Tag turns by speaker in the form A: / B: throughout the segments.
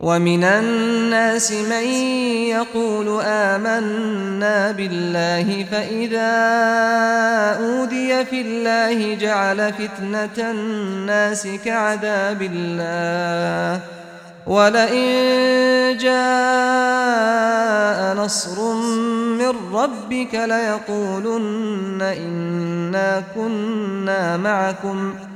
A: ومن الناس من يقول آمنا بالله فإذا أُوذِيَ في الله جعل فتنة الناس كعذاب الله ولئن جاء نصر من ربك ليقولن إنا كنا معكم ۖ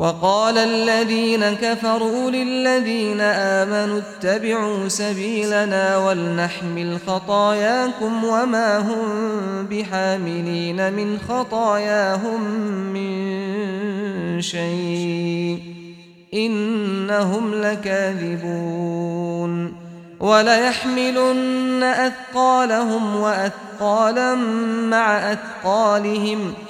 A: وقال الذين كفروا للذين آمنوا اتبعوا سبيلنا ولنحمل خطاياكم وما هم بحاملين من خطاياهم من شيء إنهم لكاذبون وليحملن أثقالهم وأثقالا مع أثقالهم وَأَثْقَالًا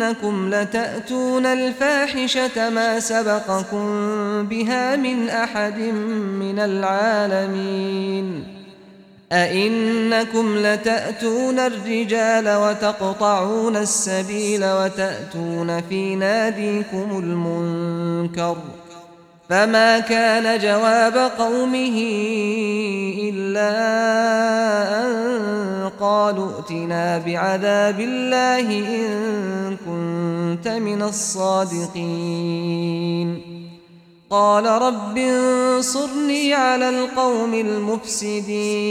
A: إنكم لتأتون الفاحشة ما سبقكم بها من أحد من العالمين أئنكم لتأتون الرجال وتقطعون السبيل وتأتون في ناديكم المنكر ۖ فما كان جواب قومه إلا أن قالوا اتنا بعذاب الله إن كنت من الصادقين قال رب انصرني على القوم المفسدين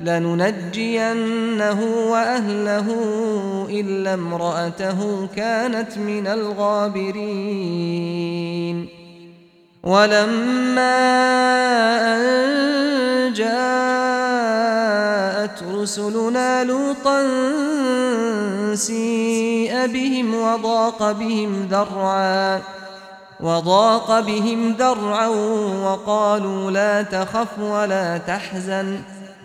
A: لننجينه وأهله إلا امرأته كانت من الغابرين. ولما أن جاءت رسلنا لوطا سيئ بهم وضاق بهم ذرعا وضاق بهم ذرعا وقالوا لا تخف ولا تحزن.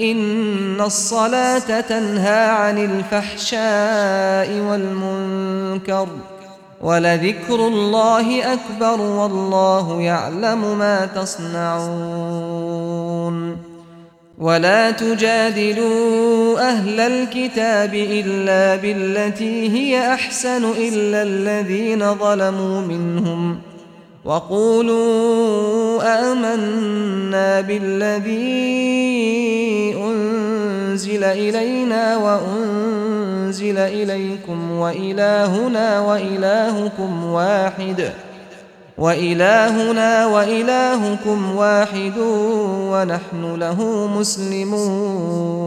A: إن الصلاة تنهى عن الفحشاء والمنكر ولذكر الله أكبر والله يعلم ما تصنعون ولا تجادلوا أهل الكتاب إلا بالتي هي أحسن إلا الذين ظلموا منهم وقولوا آمنا بالذي أنزل إلينا وأنزل إليكم وإلهنا وإلهكم واحد وإلهنا وإلهكم واحد ونحن له مسلمون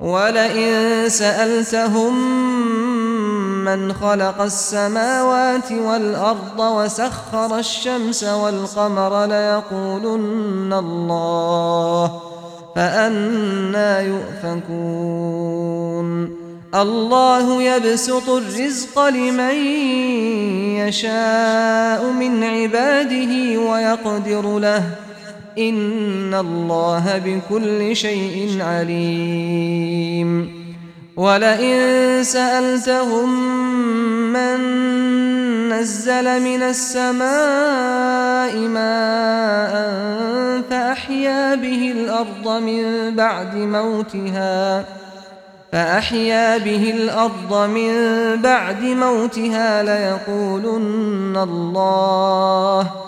A: وَلَئِن سَأَلْتَهُمْ مَنْ خَلَقَ السَّمَاوَاتِ وَالْأَرْضَ وَسَخَّرَ الشَّمْسَ وَالْقَمَرَ لَيَقُولُنَّ اللَّهُ فَأَنَّى يُؤْفَكُونَ. الله يبسط الرزق لمن يشاء من عباده ويقدر له ان الله بكل شيء عليم ولئن سألتهم من نزل من السماء ماء فأحيا به الأرض من بعد موتها فأحيا به الأرض من بعد موتها ليقولن الله